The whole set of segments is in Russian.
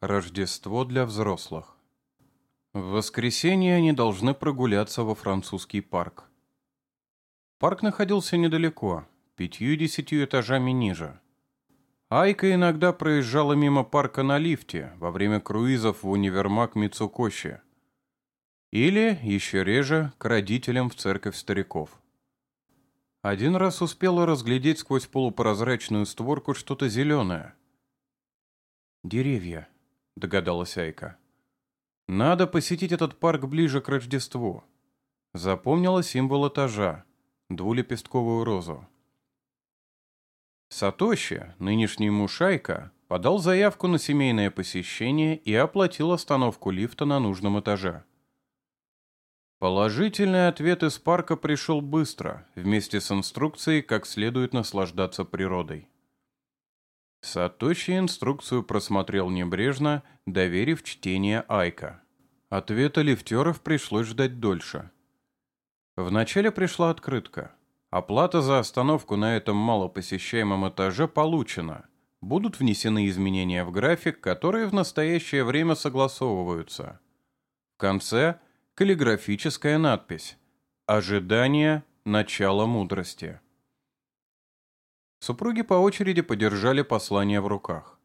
Рождество для взрослых. В воскресенье они должны прогуляться во французский парк. Парк находился недалеко, пятью-десятью этажами ниже. Айка иногда проезжала мимо парка на лифте во время круизов в универмаг Мицукоши. Или, еще реже, к родителям в церковь стариков. Один раз успела разглядеть сквозь полупрозрачную створку что-то зеленое. «Деревья», — догадалась Айка. «Надо посетить этот парк ближе к Рождеству». Запомнила символ этажа — двулепестковую розу. Сатоши, нынешний муж Айка, подал заявку на семейное посещение и оплатил остановку лифта на нужном этаже. Положительный ответ из парка пришел быстро, вместе с инструкцией, как следует наслаждаться природой. Сатоши инструкцию просмотрел небрежно, доверив чтение Айка. Ответа лифтеров пришлось ждать дольше. Вначале пришла открытка. Оплата за остановку на этом малопосещаемом этаже получена. Будут внесены изменения в график, которые в настоящее время согласовываются. В конце каллиграфическая надпись «Ожидание начала мудрости». Супруги по очереди подержали послание в руках.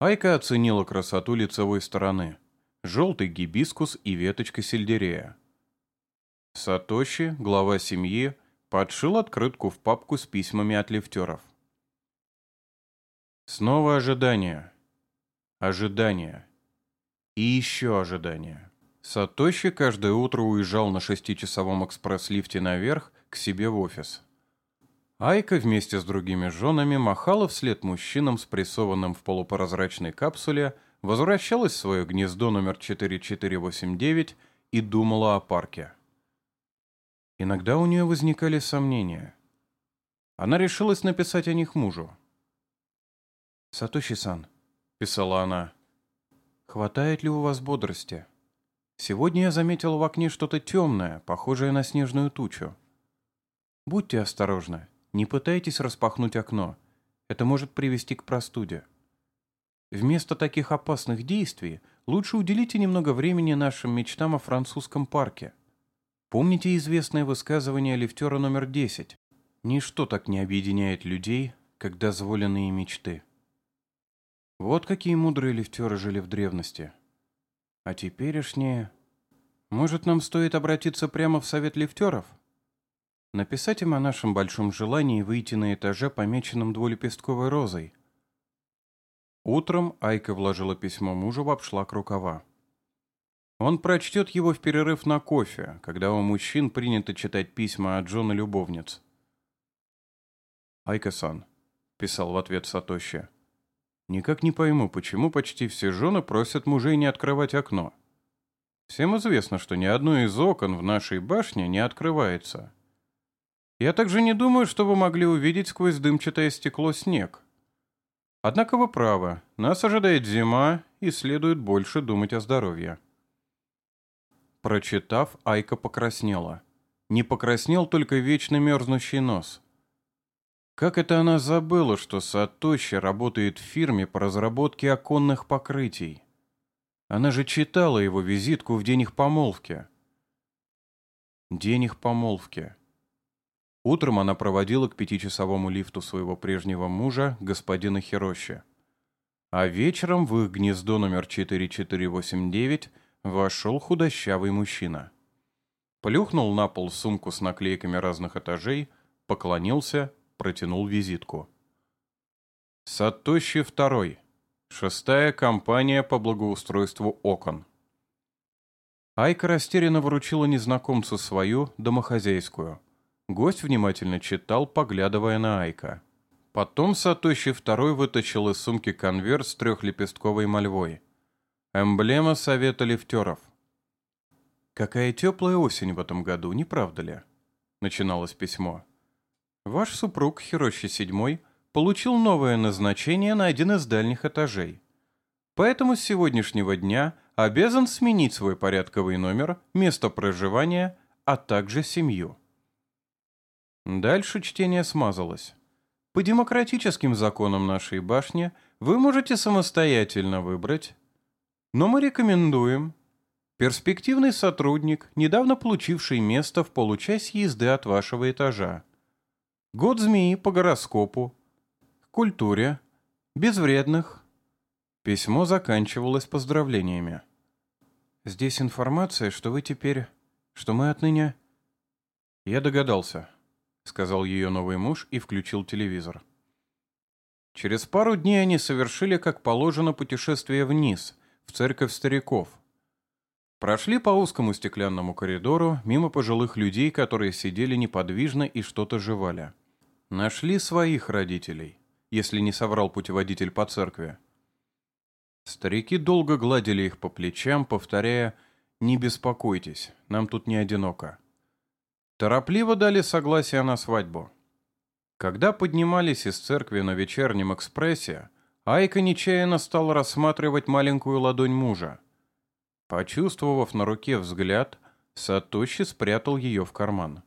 Айка оценила красоту лицевой стороны. Желтый гибискус и веточка сельдерея. Сатоши, глава семьи, подшил открытку в папку с письмами от лифтеров. Снова ожидание. Ожидание. И еще ожидание. Сатоши каждое утро уезжал на шестичасовом экспресс-лифте наверх к себе в офис. Айка вместе с другими женами махала вслед мужчинам, спрессованным в полупрозрачной капсуле, возвращалась в свое гнездо номер 4489 и думала о парке. Иногда у нее возникали сомнения. Она решилась написать о них мужу. «Сатоши-сан», — писала она, — «хватает ли у вас бодрости? Сегодня я заметила в окне что-то темное, похожее на снежную тучу. Будьте осторожны, не пытайтесь распахнуть окно. Это может привести к простуде. Вместо таких опасных действий лучше уделите немного времени нашим мечтам о французском парке. Помните известное высказывание лифтера номер 10? Ничто так не объединяет людей, как дозволенные мечты. Вот какие мудрые лифтеры жили в древности. А теперешние... Может, нам стоит обратиться прямо в совет лифтеров? Написать им о нашем большом желании выйти на этаже, помеченном двулепестковой розой. Утром Айка вложила письмо мужу в обшлаг рукава. Он прочтет его в перерыв на кофе, когда у мужчин принято читать письма от жены любовниц. «Айка-сан», — писал в ответ Сатоши, — «никак не пойму, почему почти все жены просят мужей не открывать окно. Всем известно, что ни одно из окон в нашей башне не открывается». Я также не думаю, что вы могли увидеть сквозь дымчатое стекло снег. Однако вы правы, нас ожидает зима, и следует больше думать о здоровье. Прочитав, Айка покраснела. Не покраснел только вечно мерзнущий нос. Как это она забыла, что Сатоши работает в фирме по разработке оконных покрытий? Она же читала его визитку в день их помолвки. День их помолвки. Утром она проводила к пятичасовому лифту своего прежнего мужа, господина Хирощи. А вечером в их гнездо номер 4489 вошел худощавый мужчина. Плюхнул на пол сумку с наклейками разных этажей, поклонился, протянул визитку. Сатоши второй. Шестая компания по благоустройству окон. Айка растерянно вручила незнакомцу свою домохозяйскую – Гость внимательно читал, поглядывая на Айка. Потом Сатоши второй вытащил из сумки конверт с трехлепестковой мольвой. Эмблема совета лифтеров. «Какая теплая осень в этом году, не правда ли?» Начиналось письмо. «Ваш супруг, Хирощи седьмой, получил новое назначение на один из дальних этажей. Поэтому с сегодняшнего дня обязан сменить свой порядковый номер, место проживания, а также семью». Дальше чтение смазалось. По демократическим законам нашей башни вы можете самостоятельно выбрать, Но мы рекомендуем. Перспективный сотрудник, недавно получивший место в получасе езды от вашего этажа. Год змеи по гороскопу. Культуре. Безвредных. Письмо заканчивалось поздравлениями. Здесь информация, что вы теперь... что мы отныне... Я догадался, сказал ее новый муж и включил телевизор. Через пару дней они совершили, как положено, путешествие вниз, в церковь стариков. Прошли по узкому стеклянному коридору, мимо пожилых людей, которые сидели неподвижно и что-то жевали. Нашли своих родителей, если не соврал путеводитель по церкви. Старики долго гладили их по плечам, повторяя «Не беспокойтесь, нам тут не одиноко». Торопливо дали согласие на свадьбу. Когда поднимались из церкви на вечернем экспрессе, Айка нечаянно стал рассматривать маленькую ладонь мужа. Почувствовав на руке взгляд, Сатоши спрятал ее в карман.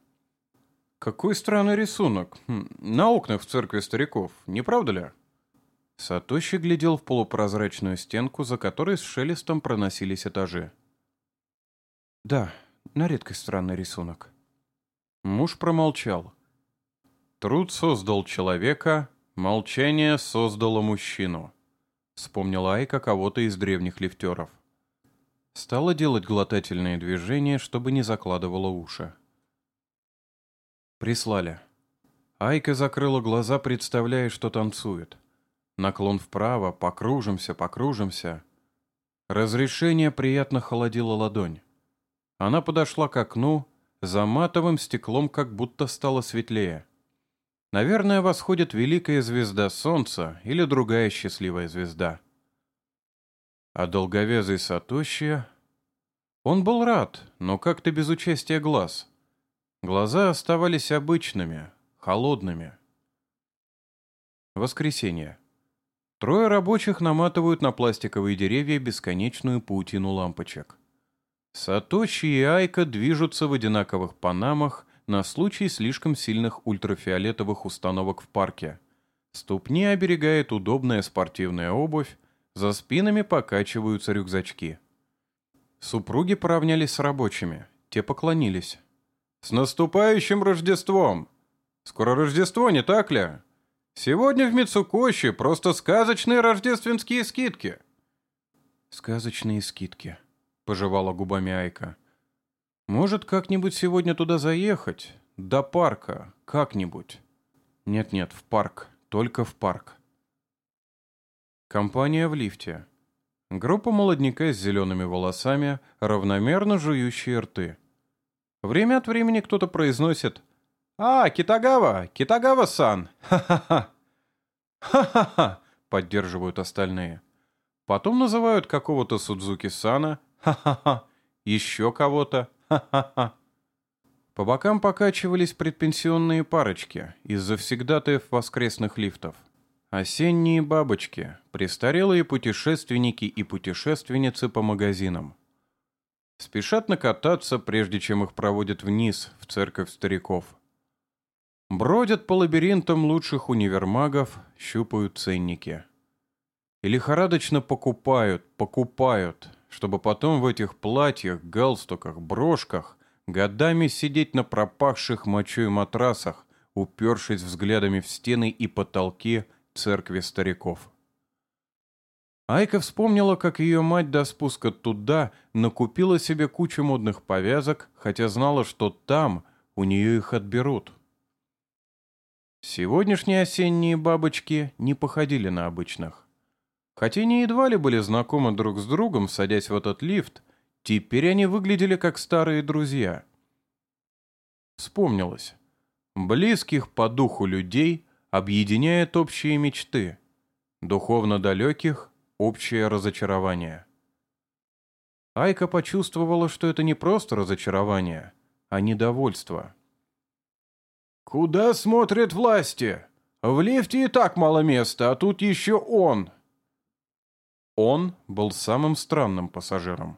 «Какой странный рисунок. Хм, на окнах в церкви стариков, не правда ли?» Сатоши глядел в полупрозрачную стенку, за которой с шелестом проносились этажи. «Да, на редкость странный рисунок». Муж промолчал. Труд создал человека, молчание создало мужчину. Вспомнила Айка кого-то из древних лифтеров. Стала делать глотательные движения, чтобы не закладывала уши. Прислали. Айка закрыла глаза, представляя, что танцует. Наклон вправо, покружимся, покружимся. Разрешение приятно холодило ладонь. Она подошла к окну, за матовым стеклом как будто стало светлее. Наверное, восходит великая звезда Солнца или другая счастливая звезда. А долговязый Сатоши... Он был рад, но как-то без участия глаз. Глаза оставались обычными, холодными. Воскресенье. Трое рабочих наматывают на пластиковые деревья бесконечную паутину лампочек. Сатоши и Айка движутся в одинаковых панамах на случай слишком сильных ультрафиолетовых установок в парке. Ступни оберегает удобная спортивная обувь, за спинами покачиваются рюкзачки. Супруги поравнялись с рабочими, те поклонились. «С наступающим Рождеством! Скоро Рождество, не так ли? Сегодня в Мицукоши просто сказочные рождественские скидки!» «Сказочные скидки», — пожевала губами Айка. Может, как-нибудь сегодня туда заехать? До парка, как-нибудь. Нет-нет, в парк, только в парк. Компания в лифте. Группа молодняка с зелеными волосами, равномерно жующие рты. Время от времени кто-то произносит «А, Китагава! Китагава-сан! Ха-ха-ха!» «Ха-ха-ха!» — поддерживают остальные. Потом называют какого-то Судзуки-сана «Ха-ха-ха!» Еще кого-то Ха-ха-ха. По бокам покачивались предпенсионные парочки из завсегдатаев воскресных лифтов. Осенние бабочки, престарелые путешественники и путешественницы по магазинам. Спешат накататься, прежде чем их проводят вниз, в церковь стариков. Бродят по лабиринтам лучших универмагов, щупают ценники. И лихорадочно покупают, покупают, чтобы потом в этих платьях, галстуках, брошках годами сидеть на пропахших мочой матрасах, упершись взглядами в стены и потолки церкви стариков. Айка вспомнила, как ее мать до спуска туда накупила себе кучу модных повязок, хотя знала, что там у нее их отберут. Сегодняшние осенние бабочки не походили на обычных. Хотя они едва ли были знакомы друг с другом, садясь в этот лифт, теперь они выглядели как старые друзья. Вспомнилось. Близких по духу людей объединяет общие мечты, духовно далеких — общее разочарование. Айка почувствовала, что это не просто разочарование, а недовольство. «Куда смотрят власти? В лифте и так мало места, а тут еще он!» Он был самым странным пассажиром.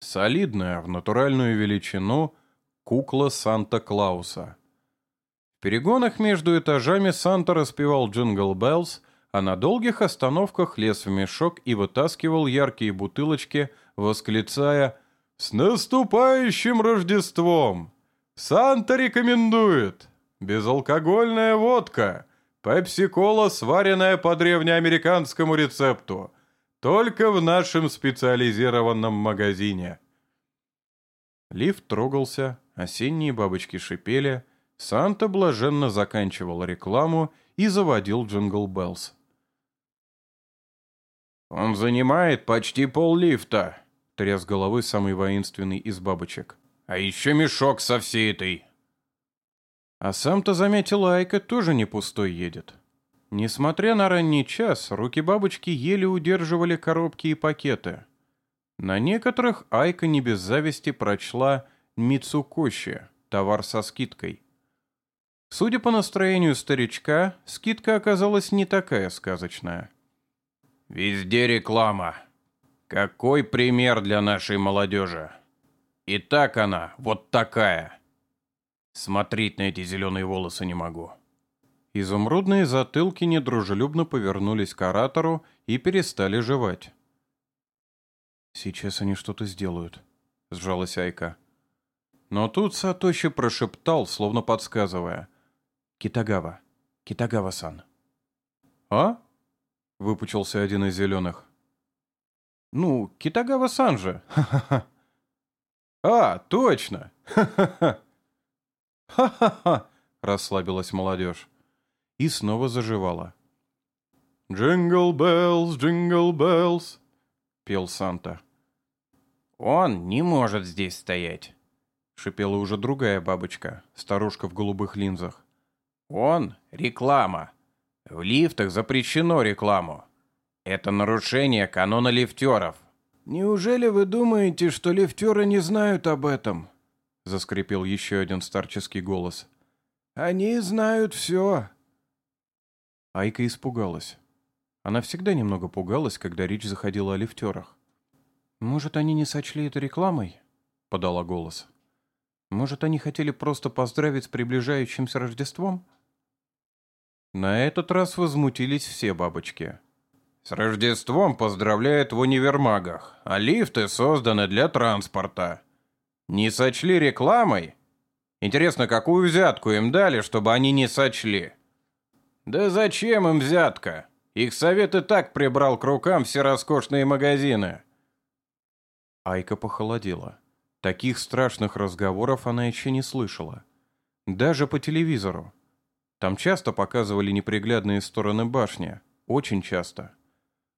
Солидная, в натуральную величину, кукла Санта-Клауса. В перегонах между этажами Санта распевал «Jingle Bells», а на долгих остановках лез в мешок и вытаскивал яркие бутылочки, восклицая «С наступающим Рождеством! Санта рекомендует! Безалкогольная водка, пепси-кола, сваренная по древнеамериканскому рецепту, только в нашем специализированном магазине». Лифт трогался, осенние бабочки шипели, Санта блаженно заканчивал рекламу и заводил Jingle Bells. «Он занимает почти пол лифта», — тряс головой самый воинственный из бабочек. «А еще мешок со всей этой». А сам-то заметил, Айка тоже не пустой едет. Несмотря на ранний час, руки бабочки еле удерживали коробки и пакеты. На некоторых Айка не без зависти прочла «Мицукоши» — товар со скидкой. Судя по настроению старичка, скидка оказалась не такая сказочная. Везде реклама. Какой пример для нашей молодежи. И так она, вот такая. Смотреть на эти зеленые волосы не могу. Изумрудные затылки недружелюбно повернулись к оратору и перестали жевать. «Сейчас они что-то сделают», — сжалась Айка. Но тут Сатоши прошептал, словно подсказывая. «Китагава, Китагава-сан». «А?» — выпучился один из зеленых. «Ну, Китагава-сан же! Ха-ха-ха!» «А, точно! Ха-ха-ха!» «Ха-ха-ха!» — расслабилась молодежь. И снова зажевала. «Jingle Bells, Jingle Bells!» — пел Санта. «Он не может здесь стоять!» — шипела уже другая бабочка, старушка в голубых линзах. «Он — реклама!» В лифтах запрещено рекламу. Это нарушение канона лифтеров. Неужели вы думаете, что лифтеры не знают об этом? Заскрипел еще один старческий голос. Они знают все. Айка испугалась. Она всегда немного пугалась, когда речь заходила о лифтерах. «Может, они не сочли это рекламой?» — подала голос. «Может, они хотели просто поздравить с приближающимся Рождеством?» На этот раз возмутились все бабочки. С Рождеством поздравляют в универмагах, а лифты созданы для транспорта. Не сочли рекламой? Интересно, какую взятку им дали, чтобы они не сочли? Да зачем им взятка? Их совет и так прибрал к рукам все роскошные магазины. Айка похолодела. Таких страшных разговоров она еще не слышала. Даже по телевизору. Там часто показывали неприглядные стороны башни, очень часто.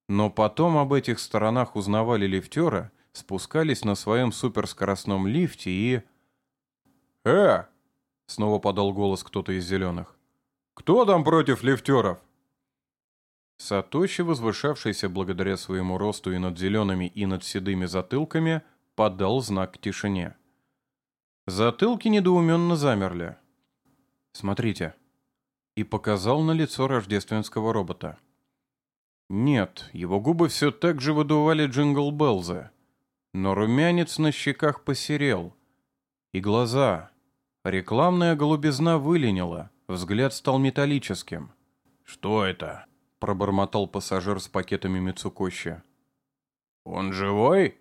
Но потом об этих сторонах узнавали лифтера, спускались на своем суперскоростном лифте и... «Э!» — снова подал голос кто-то из зеленых. «Кто там против лифтеров?» Сатоши, возвышавшийся благодаря своему росту и над зелеными, и над седыми затылками, подал знак к тишине. Затылки недоуменно замерли. «Смотрите», и показал на лицо рождественского робота. Нет, его губы все так же выдували Джингл Беллза, но румянец на щеках посерел. И глаза. Рекламная голубизна выленила, взгляд стал металлическим. «Что это?» — пробормотал пассажир с пакетами Мицукоши. «Он живой?»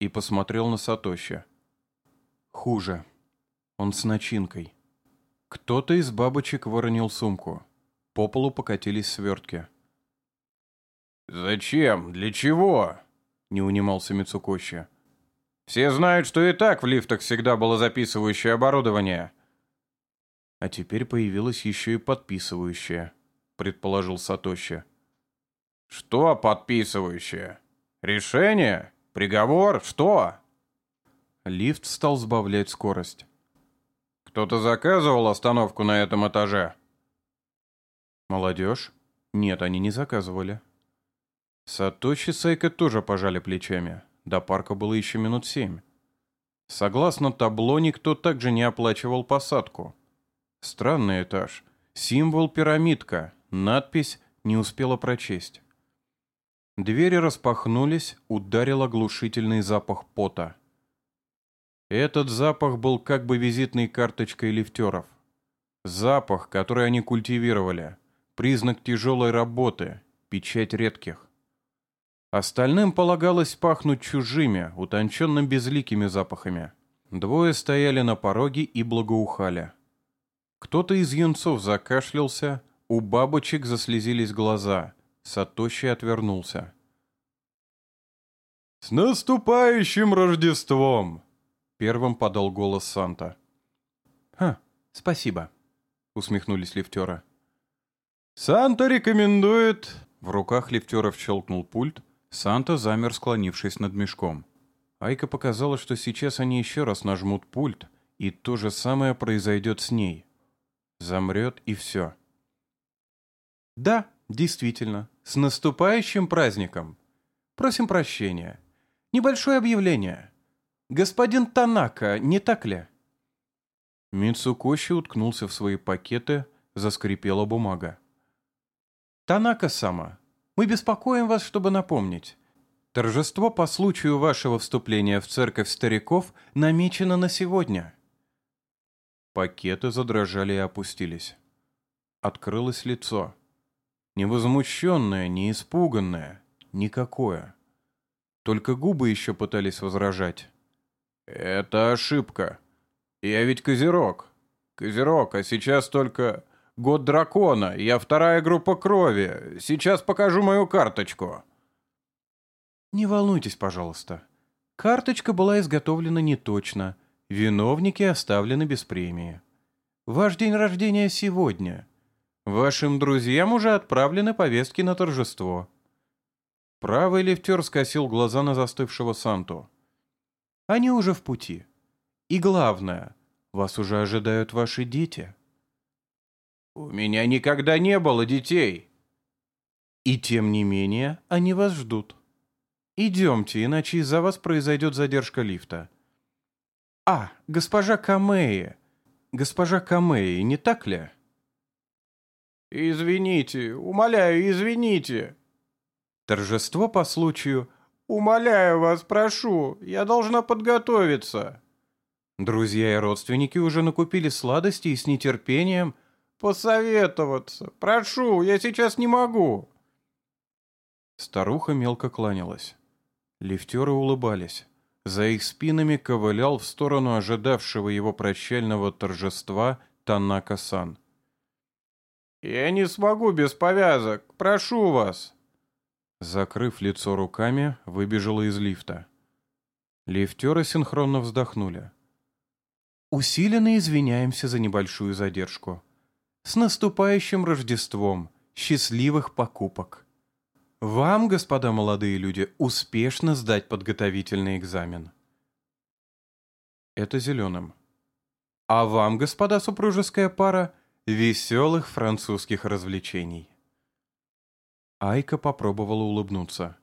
И посмотрел на Сатоши. Хуже. Он с начинкой. Кто-то из бабочек выронил сумку. По полу покатились свертки. «Зачем? Для чего?» — не унимался Мицукоши. «Все знают, что и так в лифтах всегда было записывающее оборудование». «А теперь появилось еще и подписывающее», — предположил Сатоши. «Что подписывающее? Решение? Приговор? Что?» Лифт стал сбавлять скорость. Кто-то заказывал остановку на этом этаже? Молодежь? Нет, они не заказывали. Сатоши с Эйко тоже пожали плечами. До парка было еще минут семь. Согласно табло, никто также не оплачивал посадку. Странный этаж. Символ пирамидка. Надпись не успела прочесть. Двери распахнулись, ударил оглушительный запах пота. Этот запах был как бы визитной карточкой лифтеров. Запах, который они культивировали. признак тяжелой работы, печать редких. Остальным полагалось пахнуть чужими, утонченно-безликими запахами. Двое стояли на пороге и благоухали. Кто-то из юнцов закашлялся, у бабочек заслезились глаза, Сатоши отвернулся. «С наступающим Рождеством!» — первым подал голос Санта. «Ха, спасибо», — усмехнулись лифтера. «Санта рекомендует...» В руках лифтеров щелкнул пульт, Санта замер, склонившись над мешком. Айка показала, что сейчас они еще раз нажмут пульт, и то же самое произойдет с ней. Замрет и все. «Да, действительно, с наступающим праздником! Просим прощения. Небольшое объявление. Господин Танака, не так ли?» Мицукоши уткнулся в свои пакеты, заскрипела бумага. «Танака-сама, мы беспокоим вас, чтобы напомнить. Торжество по случаю вашего вступления в церковь стариков намечено на сегодня». Пакеты задрожали и опустились. Открылось лицо. Невозмущенное, не испуганное, никакое. Только губы еще пытались возражать. «Это ошибка. Я ведь козерог. Козерог, а сейчас только...» Год дракона, я вторая группа крови. Сейчас покажу мою карточку». «Не волнуйтесь, пожалуйста. Карточка была изготовлена неточно. Виновники оставлены без премии. Ваш день рождения сегодня. Вашим друзьям уже отправлены повестки на торжество». Правый лифтер скосил глаза на застывшего Санту. «Они уже в пути. И главное, вас уже ожидают ваши дети». «У меня никогда не было детей». «И тем не менее они вас ждут. Идемте, иначе из-за вас произойдет задержка лифта». «А, госпожа Камеи. Госпожа Камеи, не так ли?» «Извините, умоляю, извините». Торжество по случаю «Умоляю вас, прошу, я должна подготовиться». Друзья и родственники уже накупили сладости и с нетерпением – посоветоваться. Прошу, я сейчас не могу». Старуха мелко кланялась. Лифтеры улыбались. За их спинами ковылял в сторону ожидавшего его прощального торжества Танака-сан. «Я не смогу без повязок. Прошу вас!» Закрыв лицо руками, выбежала из лифта. Лифтеры синхронно вздохнули. «Усиленно извиняемся за небольшую задержку. С наступающим Рождеством! Счастливых покупок! Вам, господа молодые люди, успешно сдать подготовительный экзамен. Это зеленым. А вам, господа супружеская пара, веселых французских развлечений. Айка попробовала улыбнуться.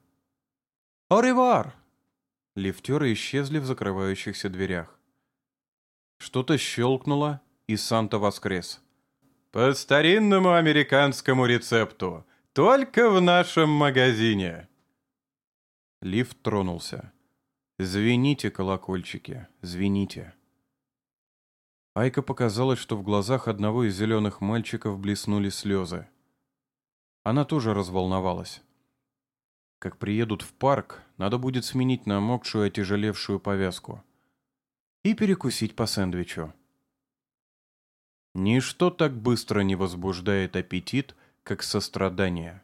«Оревар!» Лифтеры исчезли в закрывающихся дверях. Что-то щелкнуло, и Санта воскрес. По старинному американскому рецепту. Только в нашем магазине. Лифт тронулся. Звените, колокольчики, звените. Айка показалось, что в глазах одного из зеленых мальчиков блеснули слезы. Она тоже разволновалась. Как приедут в парк, надо будет сменить намокшую, отяжелевшую повязку. И перекусить по сэндвичу. Ничто так быстро не возбуждает аппетит, как сострадание.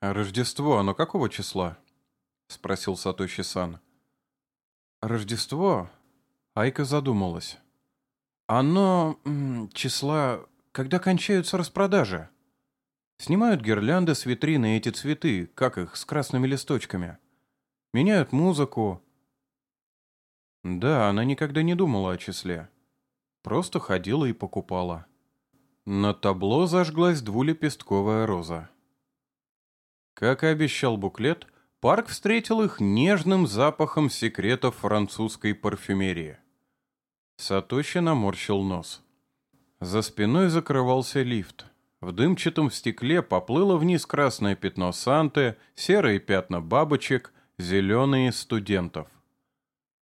«А Рождество, оно какого числа?» — спросил Сатоши-сан. «Рождество?» — Айка задумалась. «Оно... числа... когда кончаются распродажи. Снимают гирлянды с витрины эти цветы, как их, с красными листочками. Меняют музыку». Да, она никогда не думала о числе. Просто ходила и покупала. На табло зажглась двулепестковая роза. Как и обещал буклет, парк встретил их нежным запахом секретов французской парфюмерии. Сатоши наморщил нос. За спиной закрывался лифт. В дымчатом стекле поплыло вниз красное пятно Санты, серые пятна бабочек, зеленые студентов.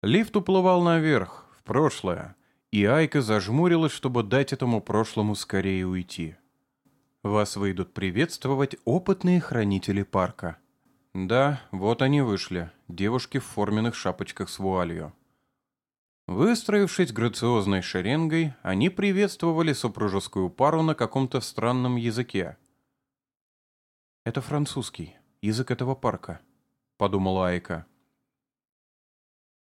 Лифт уплывал наверх, в прошлое, и Айка зажмурилась, чтобы дать этому прошлому скорее уйти. Вас выйдут приветствовать опытные хранители парка. Да, вот они вышли, девушки в форменных шапочках с вуалью. Выстроившись грациозной шеренгой, они приветствовали супружескую пару на каком-то странном языке. «Это французский, язык этого парка», — подумала Айка.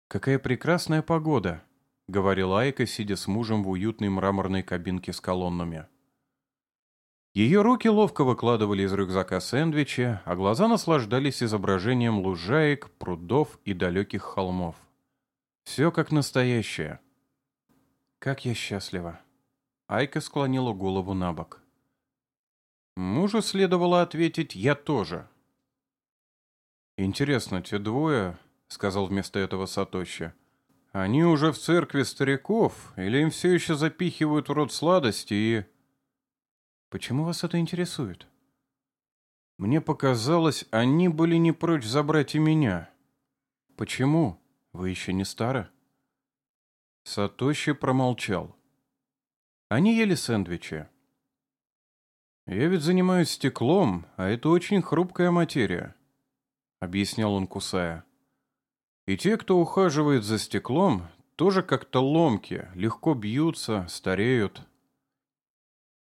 «Какая прекрасная погода», — говорила Айка, сидя с мужем в уютной мраморной кабинке с колоннами. Ее руки ловко выкладывали из рюкзака сэндвичи, а глаза наслаждались изображением лужаек, прудов и далеких холмов. Все как настоящее. Как я счастлива. Айка склонила голову на бок. Мужу следовало ответить «я тоже». «Интересно, те двое, — сказал вместо этого Сатоши, — они уже в церкви стариков или им все еще запихивают в рот сладости и...» «Почему вас это интересует?» «Мне показалось, они были не прочь забрать и меня». «Почему?» Вы еще не стары?» Сатоши промолчал. Они ели сэндвичи. «Я ведь занимаюсь стеклом, а это очень хрупкая материя», — объяснял он, кусая. «И те, кто ухаживает за стеклом, тоже как-то ломки, легко бьются, стареют».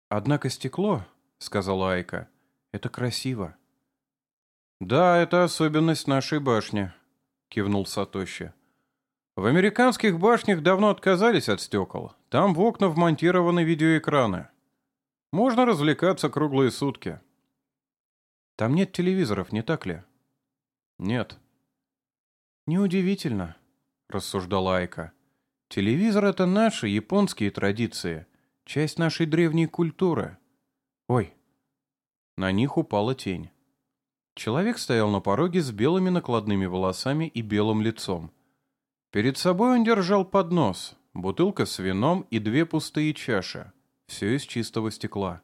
«Однако стекло», — сказала Айка, — «это красиво». «Да, это особенность нашей башни», — кивнул Сатоши. «В американских башнях давно отказались от стекол. Там в окна вмонтированы видеоэкраны. Можно развлекаться круглые сутки». «Там нет телевизоров, не так ли?» «Нет». «Неудивительно», — рассуждала Айка. «Телевизор — это наши японские традиции, часть нашей древней культуры. Ой!» На них упала тень. Человек стоял на пороге с белыми накладными волосами и белым лицом. Перед собой он держал поднос, бутылка с вином и две пустые чаши. Все из чистого стекла.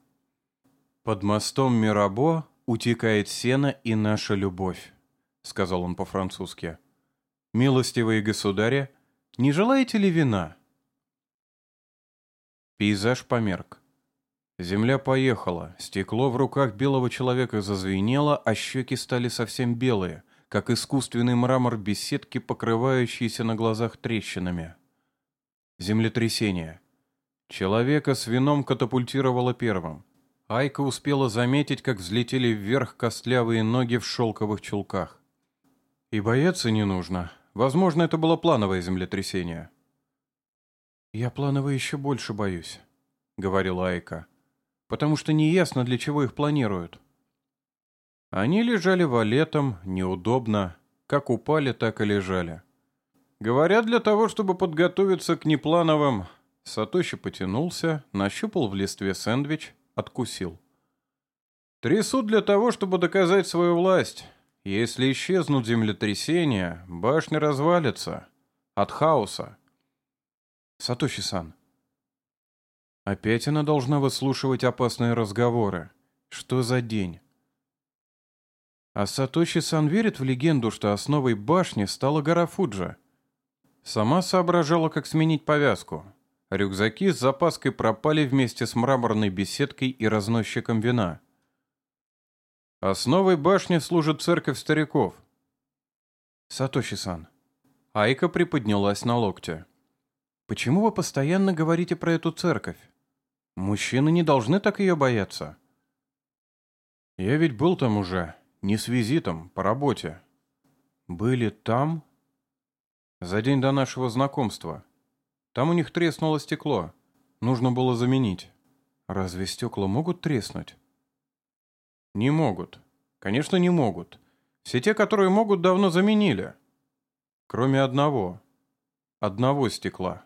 «Под мостом Мирабо утекает сено и наша любовь», — сказал он по-французски. «Милостивые государи, не желаете ли вина?» Пейзаж померк. Земля поехала, стекло в руках белого человека зазвенело, а щеки стали совсем белые, как искусственный мрамор беседки, покрывающийся на глазах трещинами. Землетрясение. Человека с вином катапультировало первым. Айка успела заметить, как взлетели вверх костлявые ноги в шелковых чулках. И бояться не нужно. Возможно, это было плановое землетрясение. «Я планово еще больше боюсь», — говорила Айка потому что неясно, для чего их планируют. Они лежали валетом, неудобно, как упали, так и лежали. Говорят, для того, чтобы подготовиться к неплановым, Сатоши потянулся, нащупал в листве сэндвич, откусил. Трясут для того, чтобы доказать свою власть. Если исчезнут землетрясения, башня развалится. От хаоса. Сатоши-сан, Опять она должна выслушивать опасные разговоры. Что за день? А Сатоши-сан верит в легенду, что основой башни стала гора Фуджи. Сама соображала, как сменить повязку. Рюкзаки с запаской пропали вместе с мраморной беседкой и разносчиком вина. Основой башни служит церковь стариков. Сатоши-сан. Айка приподнялась на локте. «Почему вы постоянно говорите про эту церковь?» Мужчины не должны так ее бояться. Я ведь был там уже, не с визитом, по работе. Были там? За день до нашего знакомства. Там у них треснуло стекло. Нужно было заменить. Разве стекла могут треснуть? Не могут. Конечно, не могут. Все те, которые могут, давно заменили. Кроме одного. Одного стекла.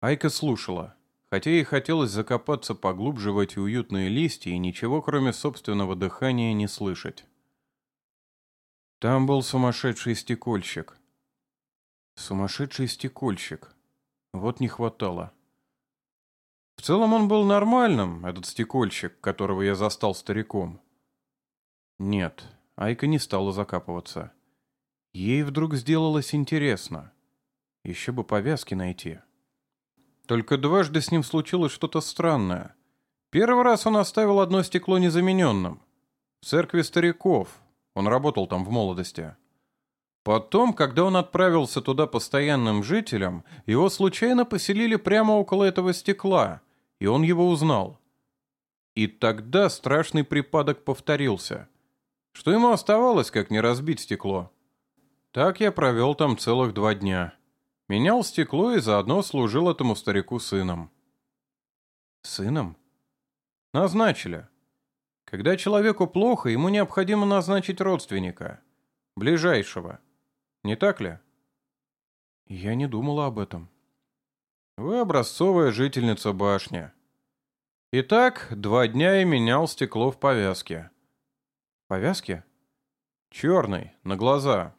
Айка слушала хотя ей хотелось закопаться поглубже в эти уютные листья и ничего, кроме собственного дыхания, не слышать. Там был сумасшедший стекольщик. Сумасшедший стекольщик. Вот не хватало. В целом он был нормальным, этот стекольщик, которого я застал стариком. Нет, Айка не стала закапываться. Ей вдруг сделалось интересно. Еще бы повязки найти. Только дважды с ним случилось что-то странное. Первый раз он оставил одно стекло незамененным. В церкви стариков. Он работал там в молодости. Потом, когда он отправился туда постоянным жителем, его случайно поселили прямо около этого стекла, и он его узнал. И тогда страшный припадок повторился. Что ему оставалось, как не разбить стекло? Так я провел там целых два дня. Менял стекло и заодно служил этому старику сыном. Сыном? Назначили. Когда человеку плохо, ему необходимо назначить родственника. Ближайшего. Не так ли? Я не думала об этом. Вы образцовая жительница башни. Итак, два дня я менял стекло в повязке. Повязке? Черной, на глаза.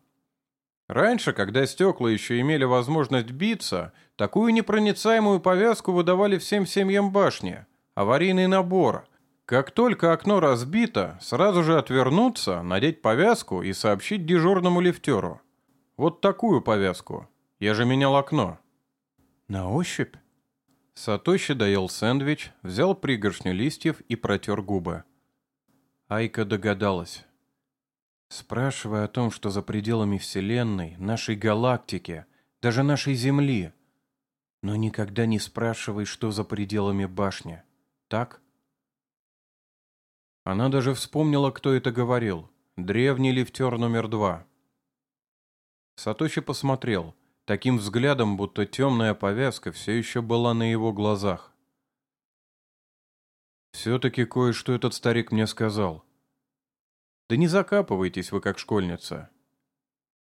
Раньше, когда стекла еще имели возможность биться, такую непроницаемую повязку выдавали всем семьям башни. Аварийный набор. Как только окно разбито, сразу же отвернуться, надеть повязку и сообщить дежурному лифтеру. Вот такую повязку. Я же менял окно. На ощупь? Сатоши доел сэндвич, взял пригоршню листьев и протер губы. Айка догадалась. Спрашивая о том, что за пределами Вселенной, нашей галактики, даже нашей Земли. Но никогда не спрашивай, что за пределами башни. Так? Она даже вспомнила, кто это говорил. Древний лифтер номер два. Сатоши посмотрел таким взглядом, будто темная повязка все еще была на его глазах. «Все-таки кое-что этот старик мне сказал. Да не закапывайтесь вы, как школьница.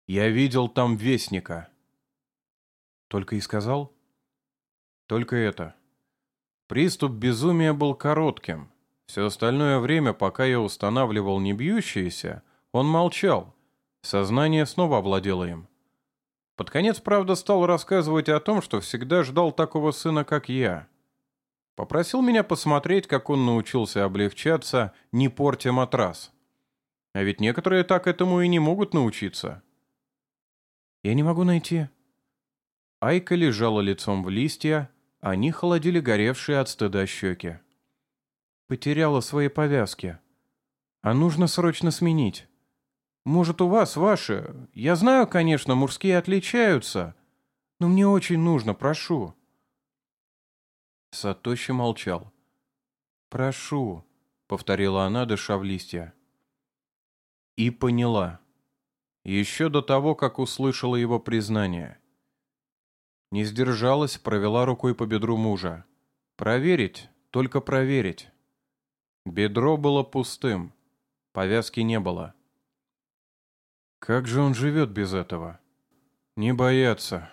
Я видел там вестника». «Только и сказал?» «Только это. Приступ безумия был коротким. Все остальное время, пока я устанавливал не бьющиеся, он молчал. Сознание снова овладело им. Под конец, правда, стал рассказывать о том, что всегда ждал такого сына, как я. Попросил меня посмотреть, как он научился облегчаться, не портя матрас. А ведь некоторые так этому и не могут научиться. Я не могу найти. Айка лежала лицом в листья, они холодили горевшие от стыда щеки. Потеряла свои повязки. А нужно срочно сменить. Может, у вас ваши? Я знаю, конечно, мужские отличаются. Но мне очень нужно, прошу». Сатоши молчал. «Прошу», — повторила она, дыша в листья. И поняла. Еще до того, как услышала его признание. Не сдержалась, провела рукой по бедру мужа. Проверить, только проверить. Бедро было пустым, повязки не было. Как же он живет без этого? Не бояться,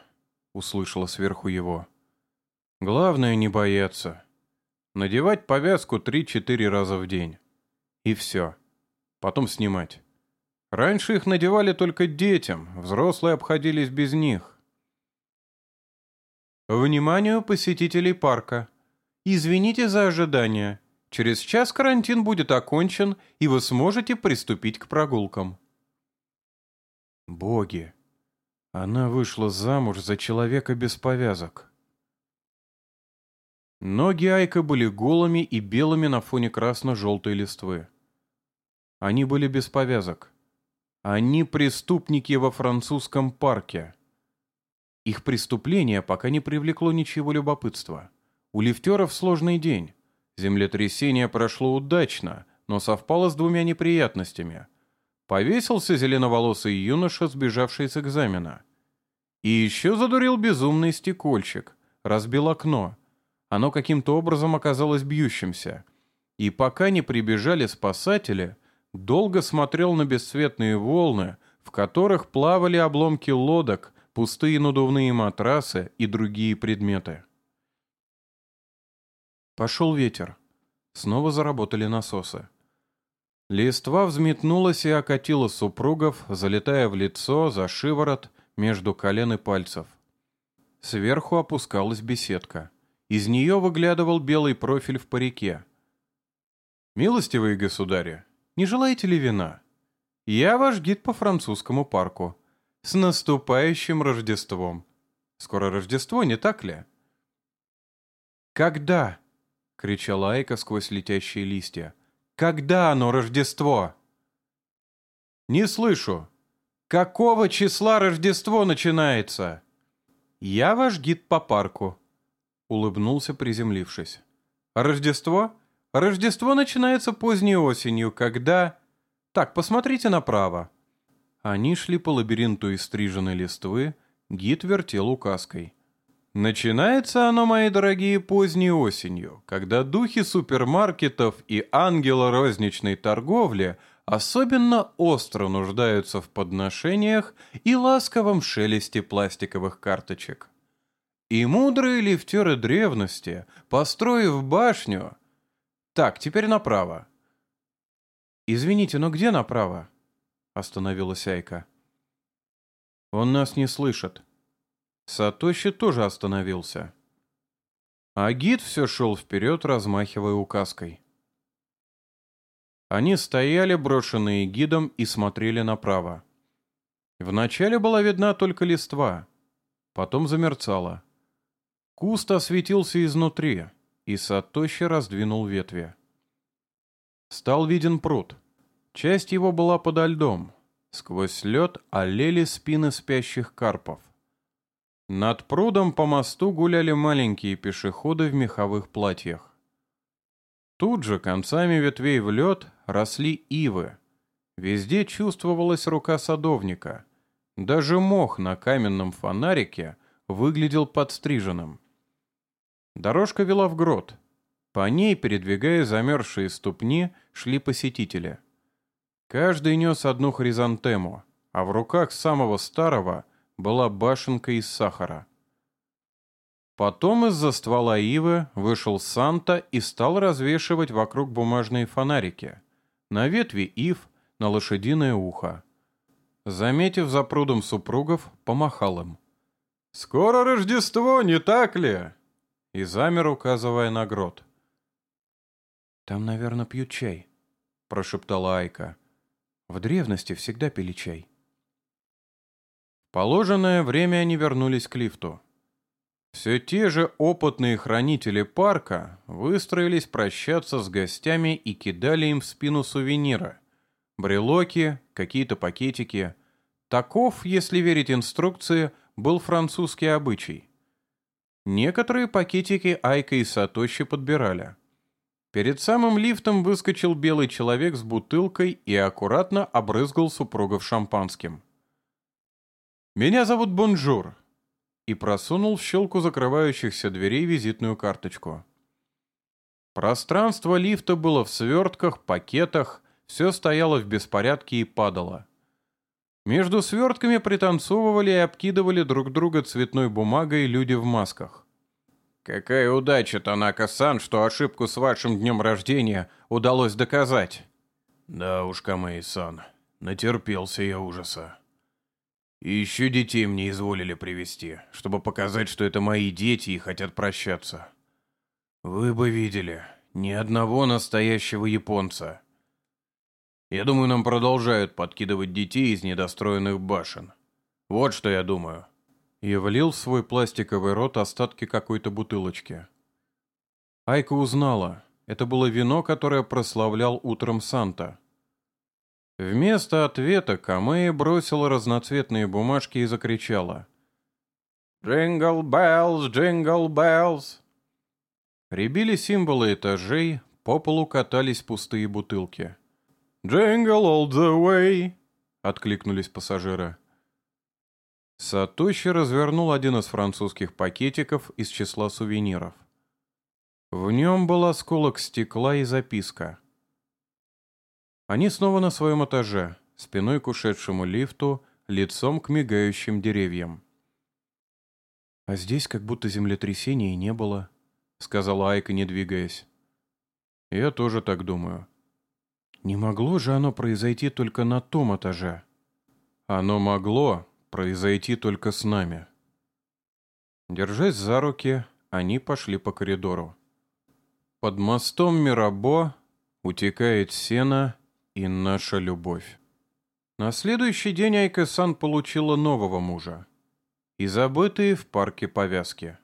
услышала сверху его. Главное не бояться. Надевать повязку три-четыре раза в день. И все. Потом снимать. Раньше их надевали только детям, взрослые обходились без них. Вниманию посетителей парка. Извините за ожидание. Через час карантин будет окончен, и вы сможете приступить к прогулкам. Боги! Она вышла замуж за человека без повязок. Ноги Айка были голыми и белыми на фоне красно-желтой листвы. Они были без повязок. Они преступники во французском парке. Их преступление пока не привлекло ничего любопытства. У лифтеров сложный день. Землетрясение прошло удачно, но совпало с двумя неприятностями – Повесился зеленоволосый юноша, сбежавший с экзамена. И еще задурил безумный стекольщик, разбил окно. Оно каким-то образом оказалось бьющимся. И пока не прибежали спасатели, долго смотрел на бесцветные волны, в которых плавали обломки лодок, пустые надувные матрасы и другие предметы. Пошел ветер. Снова заработали насосы. Листва взметнулась и окатила супругов, залетая в лицо, за шиворот, между колен и пальцев. Сверху опускалась беседка. Из нее выглядывал белый профиль в парике. «Милостивые государи, не желаете ли вина? Я ваш гид по французскому парку. С наступающим Рождеством. Скоро Рождество, не так ли?» «Когда?» кричала Айка сквозь летящие листья. «Когда оно Рождество?» «Не слышу. Какого числа Рождество начинается?» «Я ваш гид по парку», — улыбнулся, приземлившись. «Рождество? Рождество начинается поздней осенью, когда...» «Так, посмотрите направо». Они шли по лабиринту из стриженной листвы, гид вертел указкой. Начинается оно, мои дорогие, поздней осенью, когда духи супермаркетов и ангелы розничной торговли особенно остро нуждаются в подношениях и ласковом шелесте пластиковых карточек. И мудрые лифтеры древности, построив башню... Так, теперь направо. «Извините, но где направо?» — остановилась Айка. «Он нас не слышит», Сатоши тоже остановился. А гид все шел вперед, размахивая указкой. Они стояли, брошенные гидом, и смотрели направо. Вначале была видна только листва, потом замерцала. Куст осветился изнутри, и Сатоши раздвинул ветви. Стал виден пруд. Часть его была подо льдом. Сквозь лед олели спины спящих карпов. Над прудом по мосту гуляли маленькие пешеходы в меховых платьях. Тут же концами ветвей в лед росли ивы. Везде чувствовалась рука садовника. Даже мох на каменном фонарике выглядел подстриженным. Дорожка вела в грот. По ней, передвигая замерзшие ступни, шли посетители. Каждый нес одну хризантему, а в руках самого старого была башенка из сахара. Потом из-за ствола ивы вышел Санта и стал развешивать вокруг бумажные фонарики. На ветви ив, на лошадиное ухо. Заметив за прудом супругов, помахал им. «Скоро Рождество, не так ли?» И замер, указывая на грот. «Там, наверное, пьют чай», — прошептала Айка. «В древности всегда пили чай» положенное время они вернулись к лифту. Все те же опытные хранители парка выстроились прощаться с гостями и кидали им в спину сувениры. Брелоки, какие-то пакетики. Таков, если верить инструкции, был французский обычай. Некоторые пакетики Айка и Сатоши подбирали. Перед самым лифтом выскочил белый человек с бутылкой и аккуратно обрызгал супругов шампанским. «Меня зовут Бонжур», и просунул в щелку закрывающихся дверей визитную карточку. Пространство лифта было в свертках, пакетах, все стояло в беспорядке и падало. Между свертками пританцовывали и обкидывали друг друга цветной бумагой люди в масках. «Какая удача, Танака-сан, что ошибку с вашим днем рождения удалось доказать!» «Да уж, Камэй-сан, натерпелся я ужаса», и еще детей мне изволили привести, чтобы показать, что это мои дети и хотят прощаться. Вы бы видели, ни одного настоящего японца. Я думаю, нам продолжают подкидывать детей из недостроенных башен. Вот что я думаю. И влил в свой пластиковый рот остатки какой-то бутылочки. Айка узнала. Это было вино, которое прославлял утром Санта. Вместо ответа Камея бросила разноцветные бумажки и закричала. «Jingle Bells, Jingle Bells!» Рябили символы этажей, по полу катались пустые бутылки. «Jingle all the way!» — откликнулись пассажиры. Сатоши развернул один из французских пакетиков из числа сувениров. В нем был осколок стекла и записка — они снова на своем этаже, спиной к ушедшему лифту, лицом к мигающим деревьям. «А здесь как будто землетрясения и не было», — сказала Айка, не двигаясь. «Я тоже так думаю». «Не могло же оно произойти только на том этаже?» «Оно могло произойти только с нами». Держась за руки, они пошли по коридору. Под мостом Мирабо утекает сено, и наша любовь. На следующий день Айка-сан получила нового мужа и забытые в парке повязки.